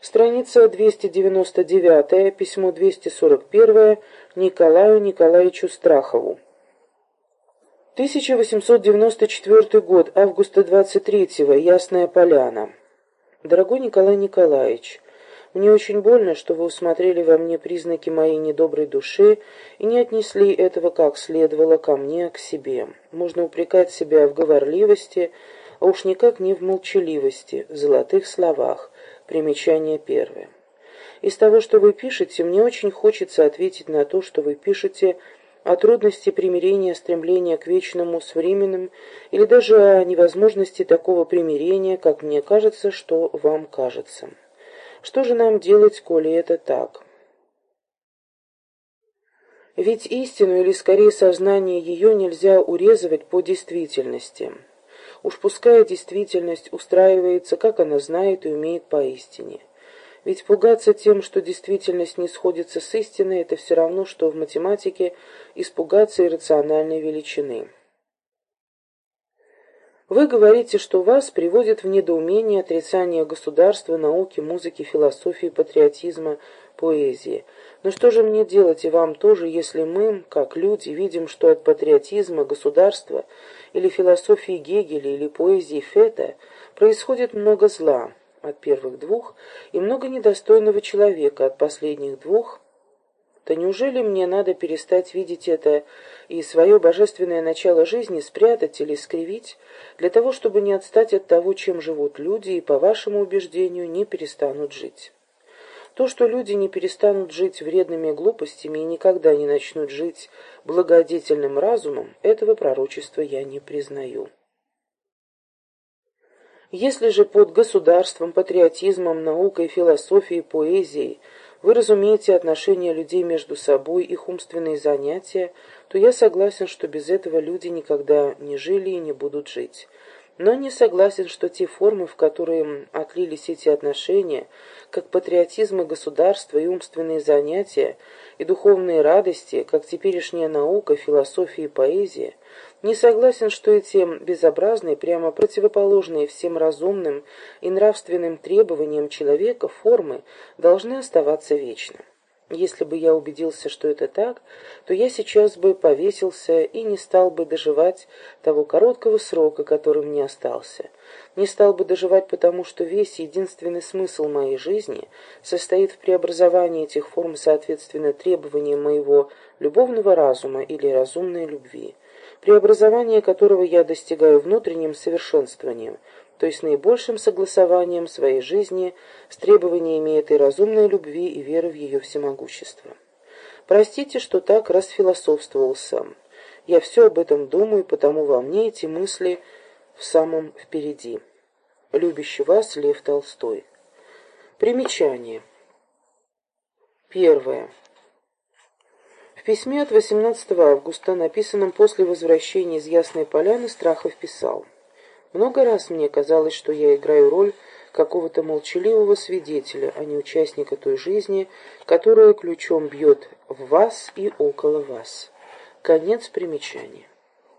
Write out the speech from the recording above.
Страница 299, письмо 241 Николаю Николаевичу Страхову. 1894 год, августа 23-го, Ясная Поляна. Дорогой Николай Николаевич, мне очень больно, что вы усмотрели во мне признаки моей недоброй души и не отнесли этого как следовало ко мне, к себе. Можно упрекать себя в говорливости, а уж никак не в молчаливости, в золотых словах. Примечание первое. Из того, что вы пишете, мне очень хочется ответить на то, что вы пишете о трудности примирения стремления к вечному с временным, или даже о невозможности такого примирения, как мне кажется, что вам кажется. Что же нам делать, коли это так? Ведь истину, или скорее сознание ее, нельзя урезывать по действительности. Уж пускай действительность устраивается, как она знает и умеет поистине. Ведь пугаться тем, что действительность не сходится с истиной, это все равно, что в математике испугаться иррациональной величины. Вы говорите, что вас приводит в недоумение отрицание государства, науки, музыки, философии, патриотизма, поэзии. Но что же мне делать и вам тоже, если мы, как люди, видим, что от патриотизма, государства или философии Гегеля или поэзии Фета происходит много зла, от первых двух, и много недостойного человека от последних двух, то неужели мне надо перестать видеть это и свое божественное начало жизни спрятать или скривить, для того, чтобы не отстать от того, чем живут люди, и, по вашему убеждению, не перестанут жить? То, что люди не перестанут жить вредными глупостями и никогда не начнут жить благодетельным разумом, этого пророчества я не признаю. Если же под государством, патриотизмом, наукой, философией, поэзией вы разумеете отношения людей между собой, их умственные занятия, то я согласен, что без этого люди никогда не жили и не будут жить но не согласен, что те формы, в которые отлились эти отношения, как патриотизм и государство, и умственные занятия, и духовные радости, как теперешняя наука, философия и поэзия, не согласен, что эти безобразные, прямо противоположные всем разумным и нравственным требованиям человека формы должны оставаться вечно. Если бы я убедился, что это так, то я сейчас бы повесился и не стал бы доживать того короткого срока, который мне остался. Не стал бы доживать, потому что весь единственный смысл моей жизни состоит в преобразовании этих форм соответственно требованиям моего любовного разума или разумной любви, преобразование которого я достигаю внутренним совершенствованием, то есть наибольшим согласованием своей жизни с требованиями этой разумной любви и веры в ее всемогущество. Простите, что так расфилософствовал сам. Я все об этом думаю, потому во мне эти мысли в самом впереди. Любящий вас Лев Толстой. Примечание. Первое. В письме от 18 августа, написанном после возвращения из Ясной Поляны, Страхов писал много раз мне казалось, что я играю роль какого-то молчаливого свидетеля, а не участника той жизни, которая ключом бьет в вас и около вас. Конец примечания.